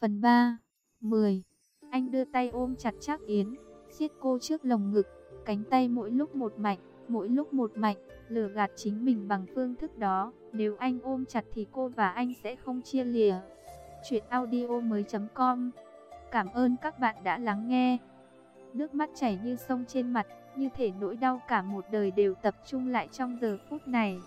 Phần 3 10 Anh đưa tay ôm chặt chắc Yến, siết cô trước lồng ngực, cánh tay mỗi lúc một mạnh, mỗi lúc một mạnh, lừa gạt chính mình bằng phương thức đó. Nếu anh ôm chặt thì cô và anh sẽ không chia lìa. Chuyện audio mới.com Cảm ơn các bạn đã lắng nghe. Nước mắt chảy như sông trên mặt, như thể nỗi đau cả một đời đều tập trung lại trong giờ phút này.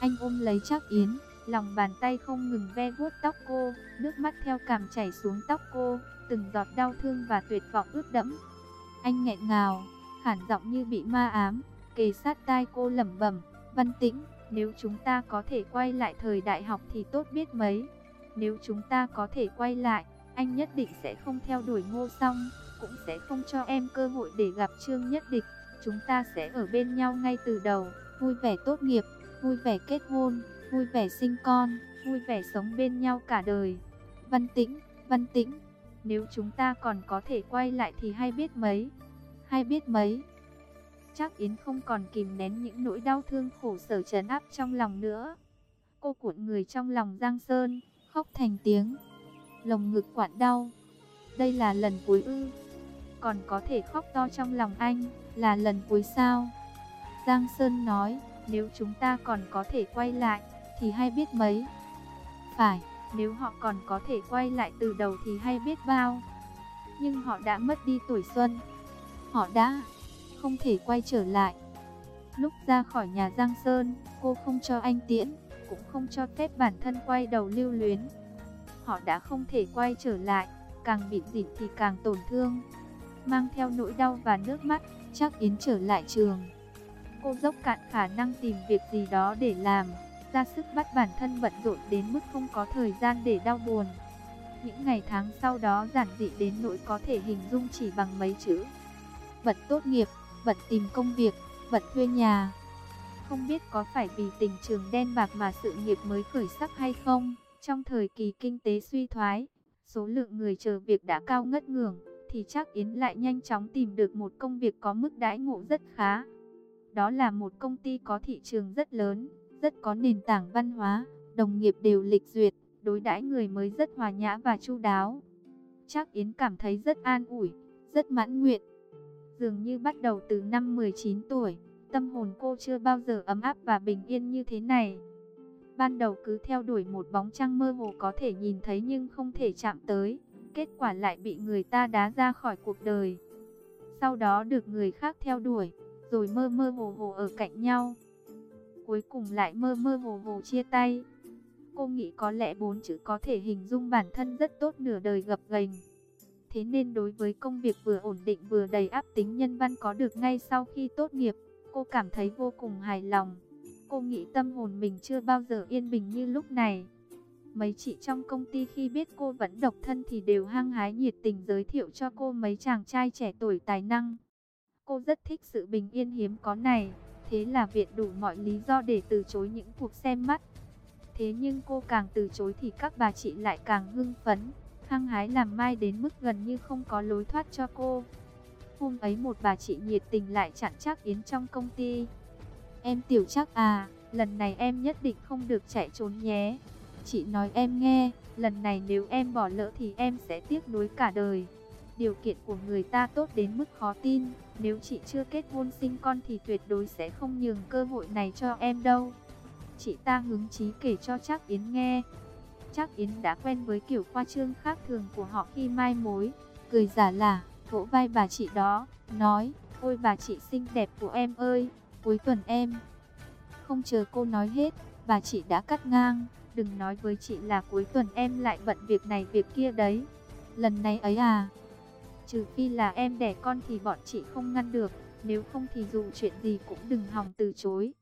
Anh ôm lấy chắc Yến, lòng bàn tay không ngừng ve vuốt tóc cô, nước mắt theo cằm chảy xuống tóc cô, từng giọt đau thương và tuyệt vọng ướt đẫm. Anh nghẹn ngào, khản giọng như bị ma ám, kề sát tai cô lẩm bẩm, "Văn Tĩnh, nếu chúng ta có thể quay lại thời đại học thì tốt biết mấy. Nếu chúng ta có thể quay lại, anh nhất định sẽ không theo đuổi Ngô Song, cũng sẽ không cho em cơ hội để gặp Trương Nhất Địch. Chúng ta sẽ ở bên nhau ngay từ đầu, vui vẻ tốt nghiệp, vui vẻ kết hôn, vui vẻ sinh con, vui vẻ sống bên nhau cả đời." Văn Tĩnh, Văn Tĩnh, nếu chúng ta còn có thể quay lại thì hay biết mấy, hay biết mấy. Chắc Yến không còn kìm nén những nỗi đau thương khổ sở trấn áp trong lòng nữa. Cô cuộn người trong lòng Giang Sơn, khóc thành tiếng. Lồng ngực quặn đau. Đây là lần cuối ư. Còn có thể khóc to trong lòng anh, là lần cuối sao? Giang Sơn nói, nếu chúng ta còn có thể quay lại, thì hay biết mấy. Phải, nếu họ còn có thể quay lại từ đầu thì hay biết bao. Nhưng họ đã mất đi tuổi xuân. Họ đã không thể quay trở lại. Lúc ra khỏi nhà Giang Sơn, cô không cho anh tiễn, cũng không cho phép bản thân quay đầu lưu luyến. Họ đã không thể quay trở lại, càng bị dịt thì càng tổn thương. Mang theo nỗi đau và nước mắt, chắc Yến trở lại trường. Cô dốc cạn khả năng tìm việc gì đó để làm, ra sức bắt bản thân bận rộn đến mức không có thời gian để đau buồn. Những ngày tháng sau đó giản dị đến nỗi có thể hình dung chỉ bằng mấy chữ. Bận tốt nghiệp, bận tìm công việc, bận thuê nhà. Không biết có phải vì tình trường đen bạc mà sự nghiệp mới khởi sắc hay không? Trong thời kỳ kinh tế suy thoái, số lượng người chờ việc đã cao ngất ngưỡng, thì chắc Yến lại nhanh chóng tìm được một công việc có mức đãi ngộ rất khá. Đó là một công ty có thị trường rất lớn, rất có nền tảng văn hóa, đồng nghiệp đều lịch duyệt, đối đãi người mới rất hòa nhã và chu đáo. Trác Yến cảm thấy rất an ủi, rất mãn nguyện. Dường như bắt đầu từ năm 19 tuổi, tâm hồn cô chưa bao giờ ấm áp và bình yên như thế này. Ban đầu cứ theo đuổi một bóng trăng mơ hồ có thể nhìn thấy nhưng không thể chạm tới, kết quả lại bị người ta đá ra khỏi cuộc đời. Sau đó được người khác theo đuổi, rồi mơ mơ hồ hồ ở cạnh nhau. Cuối cùng lại mơ mơ hồ hồ chia tay. Cô nghĩ có lẽ bốn chữ có thể hình dung bản thân rất tốt nửa đời gập ghềnh. Thế nên đối với công việc vừa ổn định vừa đầy áp tính nhân văn có được ngay sau khi tốt nghiệp, cô cảm thấy vô cùng hài lòng. Cô nghĩ tâm hồn mình chưa bao giờ yên bình như lúc này. Mấy chị trong công ty khi biết cô vẫn độc thân thì đều hăng hái nhiệt tình giới thiệu cho cô mấy chàng trai trẻ tuổi tài năng. Cô rất thích sự bình yên hiếm có này, thế là viện đủ mọi lý do để từ chối những cuộc xem mắt. Thế nhưng cô càng từ chối thì các bà chị lại càng hưng phấn hăng hái làm mai đến mức gần như không có lối thoát cho cô. Hôm ấy một bà chị nhiệt tình lại chặn chắc Yến trong công ty. Em tiểu chắc à, lần này em nhất định không được chạy trốn nhé. Chị nói em nghe, lần này nếu em bỏ lỡ thì em sẽ tiếc nuối cả đời. Điều kiện của người ta tốt đến mức khó tin, nếu chị chưa kết hôn sinh con thì tuyệt đối sẽ không nhường cơ hội này cho em đâu. Chị ta hứng chí kể cho Trác Yến nghe, Trác Yến đã quen với kiểu khoa trương khác thường của họ khi mai mối, cười giả lả, vỗ vai bà chị đó, nói, ôi bà chị xinh đẹp của em ơi, cuối tuần em. Không chờ cô nói hết, bà chị đã cắt ngang, đừng nói với chị là cuối tuần em lại bận việc này việc kia đấy. Lần này ấy à, trừ phi là em đẻ con thì bọn chị không ngăn được, nếu không thì dù chuyện gì cũng đừng hòng từ chối.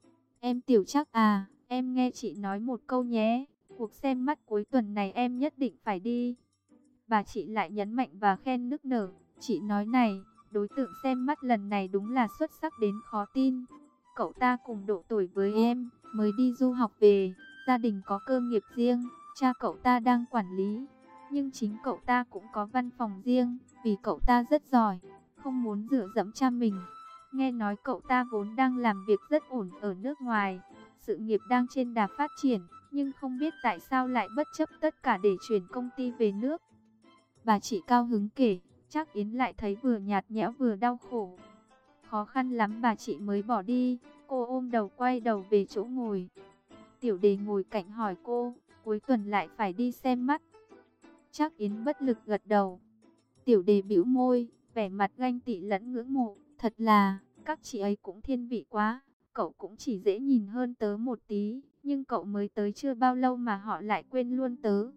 Em tiểu chắc à, em nghe chị nói một câu nhé. Cuộc xem mắt cuối tuần này em nhất định phải đi. Bà chị lại nhấn mạnh và khen nức nở. Chị nói này, đối tượng xem mắt lần này đúng là xuất sắc đến khó tin. Cậu ta cùng độ tuổi với em, mới đi du học về, gia đình có cơ nghiệp riêng, cha cậu ta đang quản lý. Nhưng chính cậu ta cũng có văn phòng riêng, vì cậu ta rất giỏi, không muốn dựa dẫm cha mình. Nghe nói cậu ta vốn đang làm việc rất ổn ở nước ngoài, sự nghiệp đang trên đà phát triển, nhưng không biết tại sao lại bất chấp tất cả để chuyển công ty về nước. Bà chị cao hứng kể, chắc Yến lại thấy vừa nhạt nhẽo vừa đau khổ. Khó khăn lắm bà chị mới bỏ đi, cô ôm đầu quay đầu về chỗ ngồi. Tiểu đề ngồi cạnh hỏi cô, cuối tuần lại phải đi xem mắt. Chắc Yến bất lực gật đầu. Tiểu đề bĩu môi, vẻ mặt ganh tị lẫn ngưỡng mộ, thật là, các chị ấy cũng thiên vị quá, cậu cũng chỉ dễ nhìn hơn tớ một tí, nhưng cậu mới tới chưa bao lâu mà họ lại quên luôn tớ.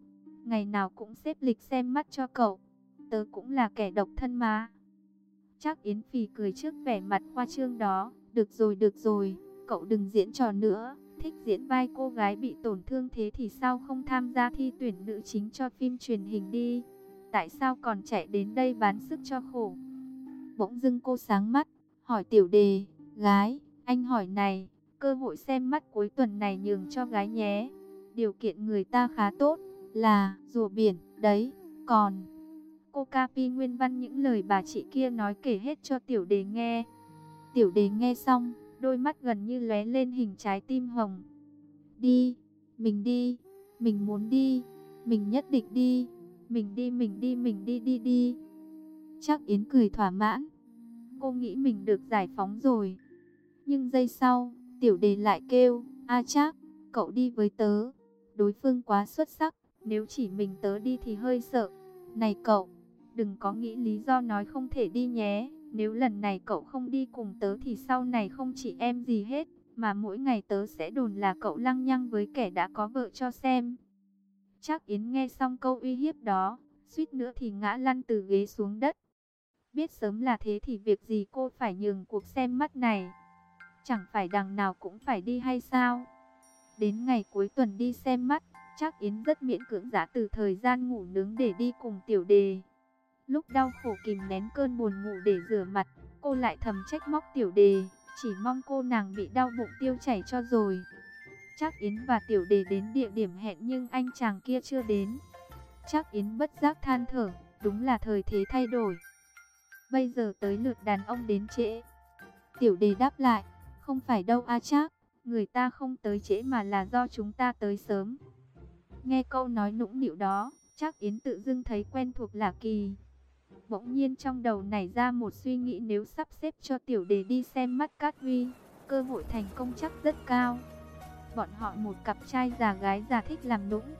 Ngày nào cũng xếp lịch xem mắt cho cậu, tớ cũng là kẻ độc thân mà. Chắc Yến Phì cười trước vẻ mặt khoa trương đó, được rồi được rồi, cậu đừng diễn trò nữa, thích diễn vai cô gái bị tổn thương thế thì sao không tham gia thi tuyển nữ chính cho phim truyền hình đi tại sao còn chạy đến đây bán sức cho khổ. Bỗng dưng cô sáng mắt, hỏi tiểu đề, gái, anh hỏi này, cơ hội xem mắt cuối tuần này nhường cho gái nhé. Điều kiện người ta khá tốt, là rùa biển, đấy, còn... Cô Capi nguyên văn những lời bà chị kia nói kể hết cho tiểu đề nghe. Tiểu đề nghe xong, đôi mắt gần như lóe lên hình trái tim hồng. Đi, mình đi, mình muốn đi, mình nhất định đi. Mình đi, mình đi, mình đi, đi, đi. Chắc Yến cười thỏa mãn. Cô nghĩ mình được giải phóng rồi. Nhưng giây sau, tiểu đề lại kêu, A chắc, cậu đi với tớ. Đối phương quá xuất sắc, nếu chỉ mình tớ đi thì hơi sợ. Này cậu, đừng có nghĩ lý do nói không thể đi nhé. Nếu lần này cậu không đi cùng tớ thì sau này không chỉ em gì hết. Mà mỗi ngày tớ sẽ đồn là cậu lăng nhăng với kẻ đã có vợ cho xem. Chắc Yến nghe xong câu uy hiếp đó, suýt nữa thì ngã lăn từ ghế xuống đất. Biết sớm là thế thì việc gì cô phải nhường cuộc xem mắt này. Chẳng phải đằng nào cũng phải đi hay sao? Đến ngày cuối tuần đi xem mắt, chắc Yến rất miễn cưỡng giả từ thời gian ngủ nướng để đi cùng tiểu đề. Lúc đau khổ kìm nén cơn buồn ngủ để rửa mặt, cô lại thầm trách móc tiểu đề, chỉ mong cô nàng bị đau bụng tiêu chảy cho rồi. Chắc Yến và Tiểu Đề đến địa điểm hẹn nhưng anh chàng kia chưa đến. Chắc Yến bất giác than thở, đúng là thời thế thay đổi. Bây giờ tới lượt đàn ông đến trễ. Tiểu Đề đáp lại, không phải đâu a chắc, người ta không tới trễ mà là do chúng ta tới sớm. Nghe câu nói nũng nịu đó, chắc Yến tự dưng thấy quen thuộc lạ kỳ. Bỗng nhiên trong đầu nảy ra một suy nghĩ nếu sắp xếp cho Tiểu Đề đi xem mắt Cát Huy, cơ hội thành công chắc rất cao bọn họ một cặp trai già gái già thích làm nũng.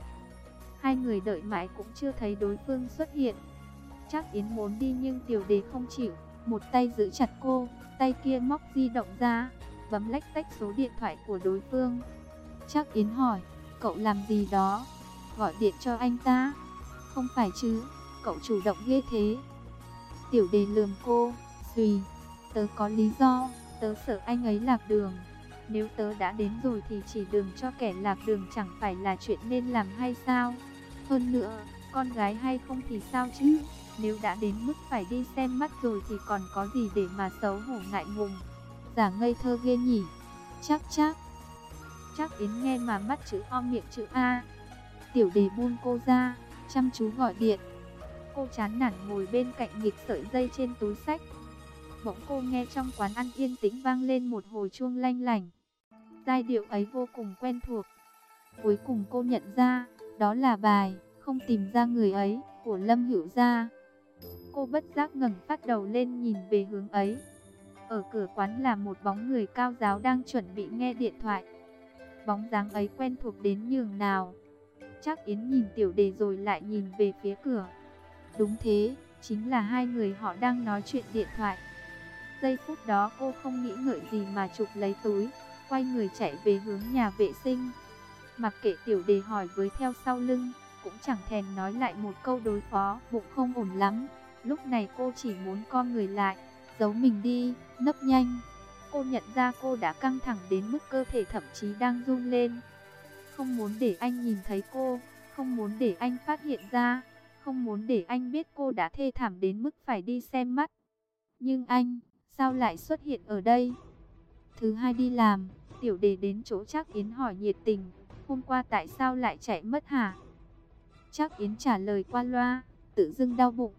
Hai người đợi mãi cũng chưa thấy đối phương xuất hiện. Chắc Yến muốn đi nhưng tiểu đề không chịu, một tay giữ chặt cô, tay kia móc di động ra, bấm lách tách số điện thoại của đối phương. Chắc Yến hỏi, cậu làm gì đó? Gọi điện cho anh ta? Không phải chứ, cậu chủ động ghê thế. Tiểu đề lườm cô, tùy tớ có lý do, tớ sợ anh ấy lạc đường. Nếu tớ đã đến rồi thì chỉ đường cho kẻ lạc đường chẳng phải là chuyện nên làm hay sao? Hơn nữa, con gái hay không thì sao chứ? Nếu đã đến mức phải đi xem mắt rồi thì còn có gì để mà xấu hổ ngại ngùng? Giả ngây thơ ghê nhỉ? Chắc chắc. Chắc Yến nghe mà mắt chữ O miệng chữ A. Tiểu đề buông cô ra, chăm chú gọi điện. Cô chán nản ngồi bên cạnh nghịch sợi dây trên túi sách. Bỗng cô nghe trong quán ăn yên tĩnh vang lên một hồi chuông lanh lảnh, Giai điệu ấy vô cùng quen thuộc. Cuối cùng cô nhận ra, đó là bài Không tìm ra người ấy của Lâm Hữu Gia. Cô bất giác ngẩng phát đầu lên nhìn về hướng ấy. Ở cửa quán là một bóng người cao giáo đang chuẩn bị nghe điện thoại. Bóng dáng ấy quen thuộc đến nhường nào. Chắc Yến nhìn tiểu đề rồi lại nhìn về phía cửa. Đúng thế, chính là hai người họ đang nói chuyện điện thoại. Giây phút đó cô không nghĩ ngợi gì mà chụp lấy túi, quay người chạy về hướng nhà vệ sinh. Mặc kệ tiểu đề hỏi với theo sau lưng, cũng chẳng thèm nói lại một câu đối phó, bụng không ổn lắm. Lúc này cô chỉ muốn con người lại, giấu mình đi, nấp nhanh. Cô nhận ra cô đã căng thẳng đến mức cơ thể thậm chí đang run lên. Không muốn để anh nhìn thấy cô, không muốn để anh phát hiện ra, không muốn để anh biết cô đã thê thảm đến mức phải đi xem mắt. Nhưng anh, sao lại xuất hiện ở đây? Thứ hai đi làm, tiểu đề đến chỗ chắc Yến hỏi nhiệt tình, hôm qua tại sao lại chạy mất hả? Chắc Yến trả lời qua loa, tự dưng đau bụng.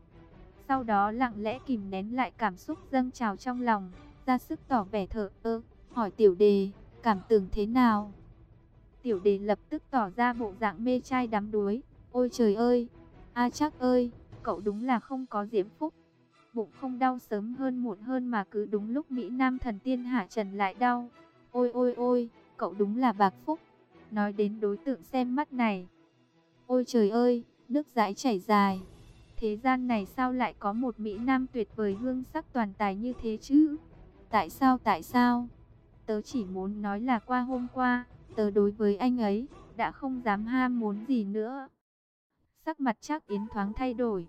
Sau đó lặng lẽ kìm nén lại cảm xúc dâng trào trong lòng, ra sức tỏ vẻ thở ơ, hỏi tiểu đề, cảm tưởng thế nào? Tiểu đề lập tức tỏ ra bộ dạng mê trai đắm đuối, ôi trời ơi, a chắc ơi, cậu đúng là không có diễm phúc. Bụng không đau sớm hơn muộn hơn mà cứ đúng lúc Mỹ Nam thần tiên hạ trần lại đau. Ôi ôi ôi, cậu đúng là bạc phúc. Nói đến đối tượng xem mắt này. Ôi trời ơi, nước dãi chảy dài. Thế gian này sao lại có một Mỹ Nam tuyệt vời hương sắc toàn tài như thế chứ? Tại sao tại sao? Tớ chỉ muốn nói là qua hôm qua, tớ đối với anh ấy, đã không dám ham muốn gì nữa. Sắc mặt chắc Yến thoáng thay đổi.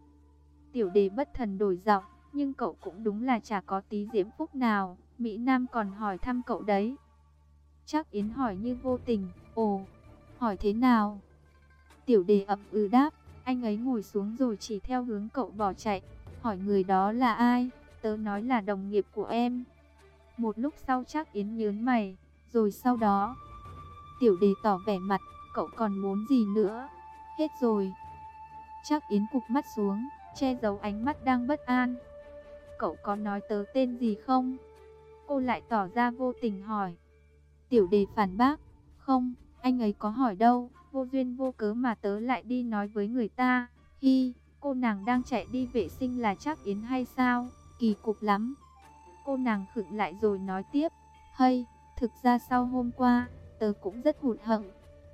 Tiểu đề bất thần đổi giọng, nhưng cậu cũng đúng là chả có tí diễm phúc nào. Mỹ Nam còn hỏi thăm cậu đấy. Chắc Yến hỏi như vô tình, ồ, hỏi thế nào? Tiểu đề ậm ừ đáp, anh ấy ngồi xuống rồi chỉ theo hướng cậu bỏ chạy, hỏi người đó là ai, tớ nói là đồng nghiệp của em. Một lúc sau chắc Yến nhớn mày, rồi sau đó, tiểu đề tỏ vẻ mặt, cậu còn muốn gì nữa, hết rồi. Chắc Yến cục mắt xuống, che giấu ánh mắt đang bất an. Cậu có nói tớ tên gì không? Cô lại tỏ ra vô tình hỏi. Tiểu đề phản bác, không, anh ấy có hỏi đâu, vô duyên vô cớ mà tớ lại đi nói với người ta. Hi, cô nàng đang chạy đi vệ sinh là chắc Yến hay sao? Kỳ cục lắm. Cô nàng khựng lại rồi nói tiếp. Hay, thực ra sau hôm qua, tớ cũng rất hụt hẫng.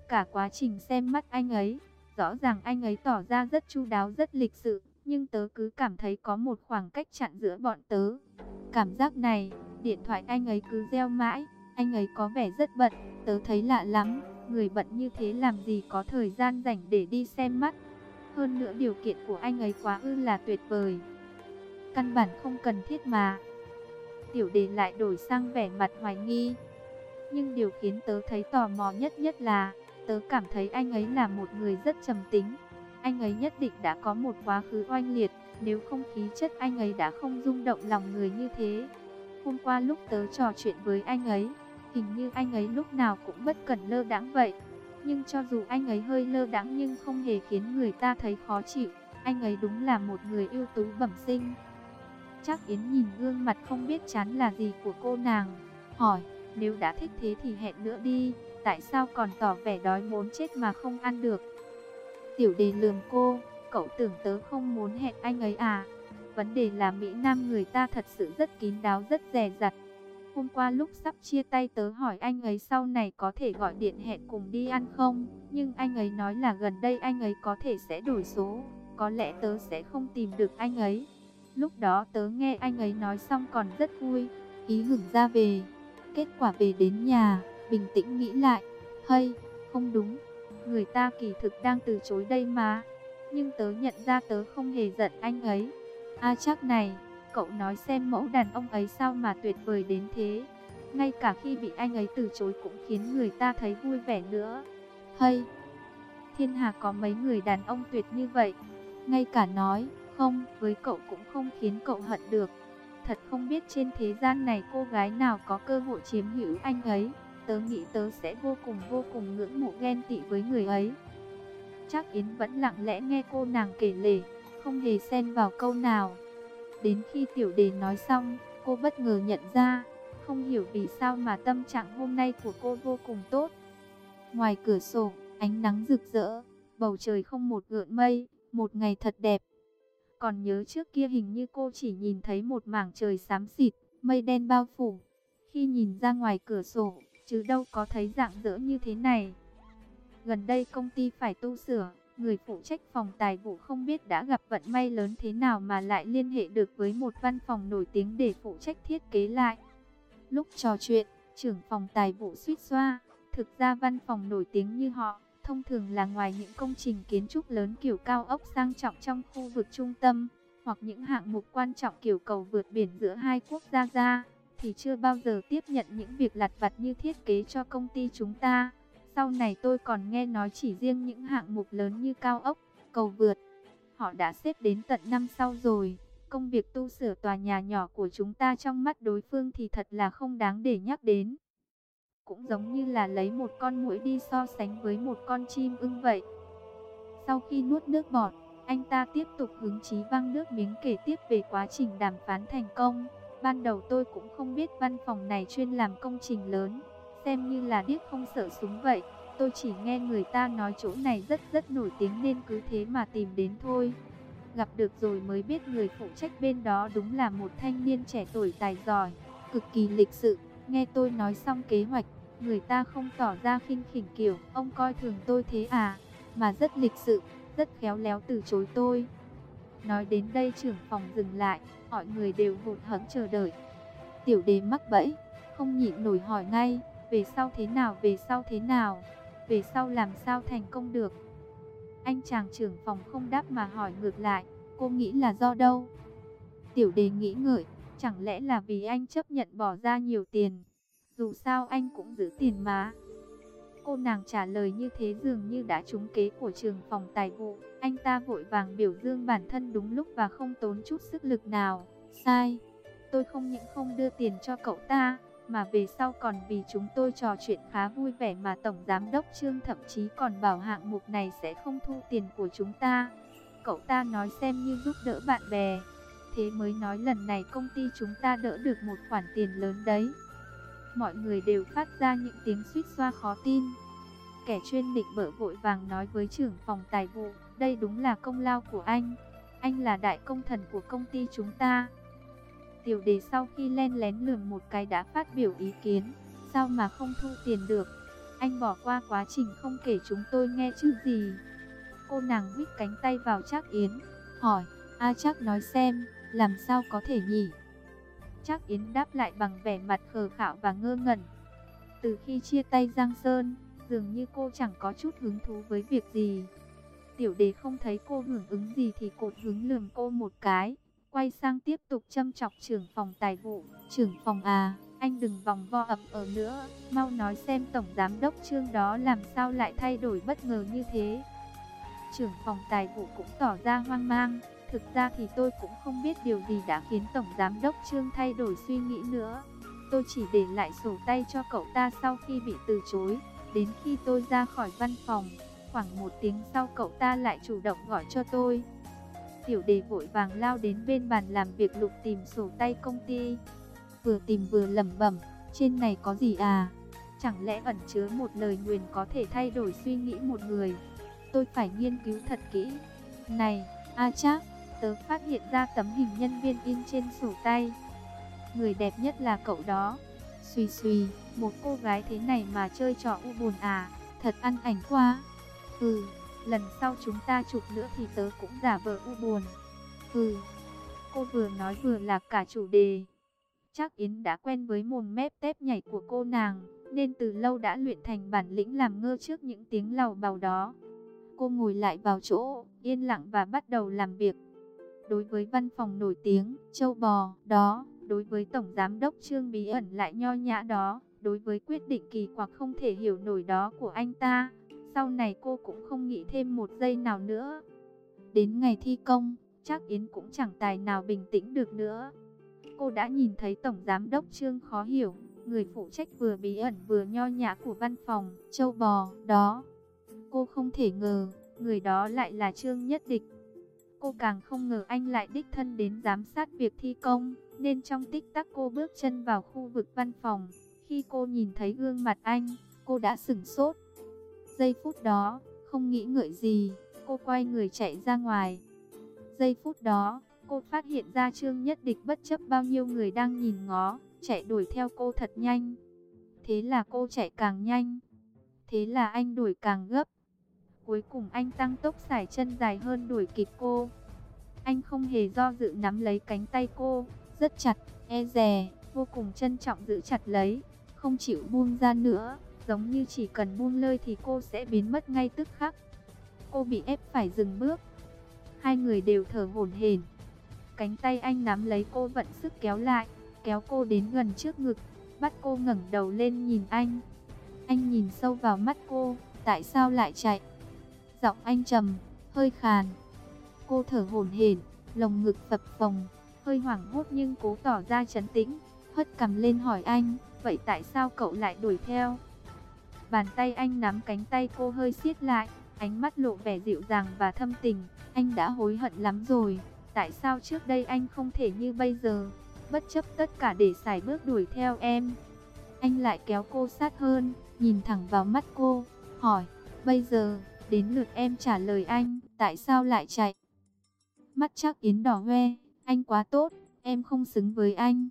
Cả quá trình xem mắt anh ấy, rõ ràng anh ấy tỏ ra rất chu đáo rất lịch sự. Nhưng tớ cứ cảm thấy có một khoảng cách chặn giữa bọn tớ. Cảm giác này, điện thoại anh ấy cứ reo mãi, anh ấy có vẻ rất bận, tớ thấy lạ lắm, người bận như thế làm gì có thời gian rảnh để đi xem mắt. Hơn nữa điều kiện của anh ấy quá ư là tuyệt vời. Căn bản không cần thiết mà. Tiểu đề lại đổi sang vẻ mặt hoài nghi. Nhưng điều khiến tớ thấy tò mò nhất nhất là, tớ cảm thấy anh ấy là một người rất trầm tính. Anh ấy nhất định đã có một quá khứ oanh liệt, nếu không khí chất anh ấy đã không rung động lòng người như thế. Hôm qua lúc tớ trò chuyện với anh ấy, hình như anh ấy lúc nào cũng bất cẩn lơ đãng vậy. Nhưng cho dù anh ấy hơi lơ đãng nhưng không hề khiến người ta thấy khó chịu, anh ấy đúng là một người ưu tú bẩm sinh. Chắc Yến nhìn gương mặt không biết chán là gì của cô nàng, hỏi, nếu đã thích thế thì hẹn nữa đi, tại sao còn tỏ vẻ đói muốn chết mà không ăn được. Tiểu đề lườm cô, cậu tưởng tớ không muốn hẹn anh ấy à? Vấn đề là Mỹ Nam người ta thật sự rất kín đáo rất dè dặt. Hôm qua lúc sắp chia tay tớ hỏi anh ấy sau này có thể gọi điện hẹn cùng đi ăn không? Nhưng anh ấy nói là gần đây anh ấy có thể sẽ đổi số. Có lẽ tớ sẽ không tìm được anh ấy. Lúc đó tớ nghe anh ấy nói xong còn rất vui. Ý hưởng ra về. Kết quả về đến nhà, bình tĩnh nghĩ lại. Hay, không đúng. Người ta kỳ thực đang từ chối đây mà. Nhưng tớ nhận ra tớ không hề giận anh ấy. A chắc này, cậu nói xem mẫu đàn ông ấy sao mà tuyệt vời đến thế. Ngay cả khi bị anh ấy từ chối cũng khiến người ta thấy vui vẻ nữa. Hay, thiên hạ có mấy người đàn ông tuyệt như vậy. Ngay cả nói, không, với cậu cũng không khiến cậu hận được. Thật không biết trên thế gian này cô gái nào có cơ hội chiếm hữu anh ấy. Tớ nghĩ tớ sẽ vô cùng vô cùng ngưỡng mộ ghen tị với người ấy. Chắc Yến vẫn lặng lẽ nghe cô nàng kể lể, không hề xen vào câu nào. Đến khi tiểu đề nói xong, cô bất ngờ nhận ra, không hiểu vì sao mà tâm trạng hôm nay của cô vô cùng tốt. Ngoài cửa sổ, ánh nắng rực rỡ, bầu trời không một gợn mây, một ngày thật đẹp. Còn nhớ trước kia hình như cô chỉ nhìn thấy một mảng trời xám xịt, mây đen bao phủ. Khi nhìn ra ngoài cửa sổ, chứ đâu có thấy dạng dỡ như thế này. Gần đây công ty phải tu sửa, người phụ trách phòng tài vụ không biết đã gặp vận may lớn thế nào mà lại liên hệ được với một văn phòng nổi tiếng để phụ trách thiết kế lại. Lúc trò chuyện, trưởng phòng tài vụ suýt xoa, thực ra văn phòng nổi tiếng như họ, thông thường là ngoài những công trình kiến trúc lớn kiểu cao ốc sang trọng trong khu vực trung tâm, hoặc những hạng mục quan trọng kiểu cầu vượt biển giữa hai quốc gia ra, thì chưa bao giờ tiếp nhận những việc lặt vặt như thiết kế cho công ty chúng ta. Sau này tôi còn nghe nói chỉ riêng những hạng mục lớn như cao ốc, cầu vượt, họ đã xếp đến tận năm sau rồi. Công việc tu sửa tòa nhà nhỏ của chúng ta trong mắt đối phương thì thật là không đáng để nhắc đến. Cũng giống như là lấy một con muỗi đi so sánh với một con chim ưng vậy. Sau khi nuốt nước bọt, anh ta tiếp tục hứng chí văng nước miếng kể tiếp về quá trình đàm phán thành công. Ban đầu tôi cũng không biết văn phòng này chuyên làm công trình lớn, xem như là điếc không sợ súng vậy. Tôi chỉ nghe người ta nói chỗ này rất rất nổi tiếng nên cứ thế mà tìm đến thôi. Gặp được rồi mới biết người phụ trách bên đó đúng là một thanh niên trẻ tuổi tài giỏi, cực kỳ lịch sự. Nghe tôi nói xong kế hoạch, người ta không tỏ ra khinh khỉnh kiểu, ông coi thường tôi thế à, mà rất lịch sự, rất khéo léo từ chối tôi. Nói đến đây trưởng phòng dừng lại, mọi người đều hụt hẫng chờ đợi. Tiểu đế mắc bẫy, không nhịn nổi hỏi ngay, về sau thế nào, về sau thế nào, về sau làm sao thành công được. Anh chàng trưởng phòng không đáp mà hỏi ngược lại, cô nghĩ là do đâu? Tiểu đế nghĩ ngợi, chẳng lẽ là vì anh chấp nhận bỏ ra nhiều tiền, dù sao anh cũng giữ tiền mà. Cô nàng trả lời như thế dường như đã trúng kế của trường phòng tài vụ. Anh ta vội vàng biểu dương bản thân đúng lúc và không tốn chút sức lực nào. Sai, tôi không những không đưa tiền cho cậu ta, mà về sau còn vì chúng tôi trò chuyện khá vui vẻ mà Tổng Giám Đốc Trương thậm chí còn bảo hạng mục này sẽ không thu tiền của chúng ta. Cậu ta nói xem như giúp đỡ bạn bè. Thế mới nói lần này công ty chúng ta đỡ được một khoản tiền lớn đấy. Mọi người đều phát ra những tiếng suýt xoa khó tin. Kẻ chuyên định bỡ vội vàng nói với trưởng phòng tài vụ, đây đúng là công lao của anh. Anh là đại công thần của công ty chúng ta. Tiểu đề sau khi len lén lườm một cái đã phát biểu ý kiến, sao mà không thu tiền được. Anh bỏ qua quá trình không kể chúng tôi nghe chứ gì. Cô nàng huyết cánh tay vào Trác Yến, hỏi, A Trác nói xem, làm sao có thể nhỉ? Trác Yến đáp lại bằng vẻ mặt khờ khạo và ngơ ngẩn. Từ khi chia tay Giang Sơn, dường như cô chẳng có chút hứng thú với việc gì. Tiểu đề không thấy cô hưởng ứng gì thì cột hứng lườm cô một cái, quay sang tiếp tục châm chọc trưởng phòng tài vụ. Trưởng phòng à, anh đừng vòng vo ập ở nữa, mau nói xem tổng giám đốc trương đó làm sao lại thay đổi bất ngờ như thế. Trưởng phòng tài vụ cũng tỏ ra hoang mang, thực ra thì tôi cũng không biết điều gì đã khiến tổng giám đốc trương thay đổi suy nghĩ nữa. Tôi chỉ để lại sổ tay cho cậu ta sau khi bị từ chối. Đến khi tôi ra khỏi văn phòng, khoảng một tiếng sau cậu ta lại chủ động gọi cho tôi. Tiểu đề vội vàng lao đến bên bàn làm việc lục tìm sổ tay công ty. Vừa tìm vừa lẩm bẩm, trên này có gì à? Chẳng lẽ ẩn chứa một lời nguyền có thể thay đổi suy nghĩ một người? Tôi phải nghiên cứu thật kỹ. Này, A chắc, tớ phát hiện ra tấm hình nhân viên in trên sổ tay. Người đẹp nhất là cậu đó. Xùi xùi, một cô gái thế này mà chơi trò u buồn à, thật ăn ảnh quá. Ừ, lần sau chúng ta chụp nữa thì tớ cũng giả vờ u buồn. Ừ, cô vừa nói vừa là cả chủ đề. Chắc Yến đã quen với mồm mép tép nhảy của cô nàng, nên từ lâu đã luyện thành bản lĩnh làm ngơ trước những tiếng lầu bào đó. Cô ngồi lại vào chỗ, yên lặng và bắt đầu làm việc. Đối với văn phòng nổi tiếng, châu bò, đó, đối với Tổng Giám đốc Trương Bí ẩn lại nho nhã đó, đối với quyết định kỳ quặc không thể hiểu nổi đó của anh ta. Sau này cô cũng không nghĩ thêm một giây nào nữa. Đến ngày thi công, chắc Yến cũng chẳng tài nào bình tĩnh được nữa. Cô đã nhìn thấy Tổng Giám đốc Trương khó hiểu, người phụ trách vừa bí ẩn vừa nho nhã của văn phòng, châu bò, đó. Cô không thể ngờ, người đó lại là Trương Nhất Địch. Cô càng không ngờ anh lại đích thân đến giám sát việc thi công, nên trong tích tắc cô bước chân vào khu vực văn phòng. Khi cô nhìn thấy gương mặt anh, cô đã sửng sốt. Giây phút đó, không nghĩ ngợi gì, cô quay người chạy ra ngoài. Giây phút đó, cô phát hiện ra Trương Nhất Địch bất chấp bao nhiêu người đang nhìn ngó, chạy đuổi theo cô thật nhanh. Thế là cô chạy càng nhanh. Thế là anh đuổi càng gấp. Cuối cùng anh tăng tốc sải chân dài hơn đuổi kịp cô. Anh không hề do dự nắm lấy cánh tay cô, rất chặt, e dè, vô cùng trân trọng giữ chặt lấy, không chịu buông ra nữa, giống như chỉ cần buông lơi thì cô sẽ biến mất ngay tức khắc. Cô bị ép phải dừng bước. Hai người đều thở hổn hển. Cánh tay anh nắm lấy cô vận sức kéo lại, kéo cô đến gần trước ngực, bắt cô ngẩng đầu lên nhìn anh. Anh nhìn sâu vào mắt cô, tại sao lại chạy? Giọng anh trầm, hơi khàn. Cô thở hổn hển, lồng ngực phập phồng, hơi hoảng hốt nhưng cố tỏ ra trấn tĩnh, hất cầm lên hỏi anh, vậy tại sao cậu lại đuổi theo? Bàn tay anh nắm cánh tay cô hơi siết lại, ánh mắt lộ vẻ dịu dàng và thâm tình, anh đã hối hận lắm rồi, tại sao trước đây anh không thể như bây giờ, bất chấp tất cả để xài bước đuổi theo em. Anh lại kéo cô sát hơn, nhìn thẳng vào mắt cô, hỏi, bây giờ, đến lượt em trả lời anh, tại sao lại chạy? Mắt chắc Yến đỏ hoe, anh quá tốt, em không xứng với anh.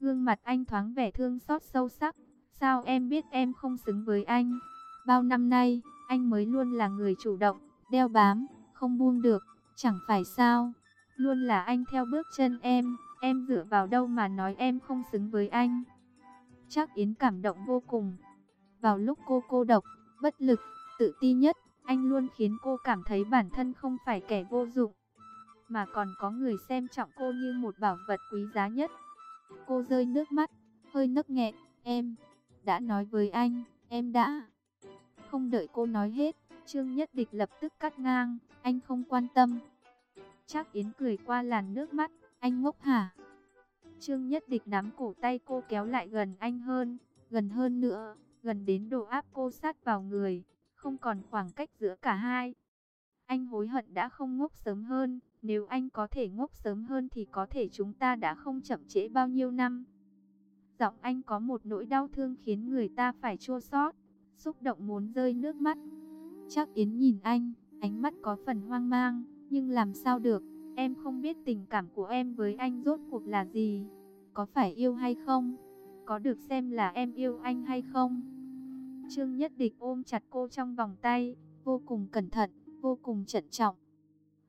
Gương mặt anh thoáng vẻ thương xót sâu sắc, sao em biết em không xứng với anh? Bao năm nay, anh mới luôn là người chủ động, đeo bám, không buông được, chẳng phải sao? Luôn là anh theo bước chân em, em dựa vào đâu mà nói em không xứng với anh? Chắc Yến cảm động vô cùng. Vào lúc cô cô độc, bất lực, tự ti nhất, anh luôn khiến cô cảm thấy bản thân không phải kẻ vô dụng, mà còn có người xem trọng cô như một bảo vật quý giá nhất. Cô rơi nước mắt, hơi nức nghẹn, em đã nói với anh, em đã. Không đợi cô nói hết, Trương Nhất Địch lập tức cắt ngang, anh không quan tâm. Trác Yến cười qua làn nước mắt, anh ngốc hả? Trương Nhất Địch nắm cổ tay cô kéo lại gần anh hơn, gần hơn nữa, gần đến độ áp cô sát vào người, không còn khoảng cách giữa cả hai. Anh hối hận đã không ngốc sớm hơn, nếu anh có thể ngốc sớm hơn thì có thể chúng ta đã không chậm trễ bao nhiêu năm. Giọng anh có một nỗi đau thương khiến người ta phải chua xót, xúc động muốn rơi nước mắt. Chắc Yến nhìn anh, ánh mắt có phần hoang mang, nhưng làm sao được, em không biết tình cảm của em với anh rốt cuộc là gì, có phải yêu hay không, có được xem là em yêu anh hay không. Trương Nhất Địch ôm chặt cô trong vòng tay, vô cùng cẩn thận, vô cùng trân trọng.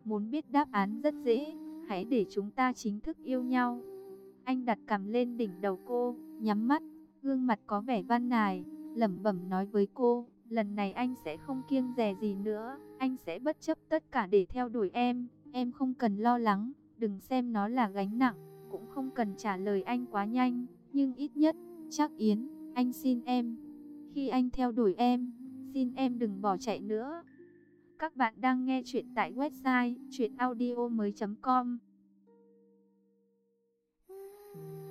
Muốn biết đáp án rất dễ, hãy để chúng ta chính thức yêu nhau. Anh đặt cằm lên đỉnh đầu cô, nhắm mắt, gương mặt có vẻ văn nài, lẩm bẩm nói với cô, lần này anh sẽ không kiêng dè gì nữa, anh sẽ bất chấp tất cả để theo đuổi em, em không cần lo lắng, đừng xem nó là gánh nặng, cũng không cần trả lời anh quá nhanh, nhưng ít nhất, chắc Yến, anh xin em, khi anh theo đuổi em, xin em đừng bỏ chạy nữa. Các bạn đang nghe chuyện tại website chuyenaudio.com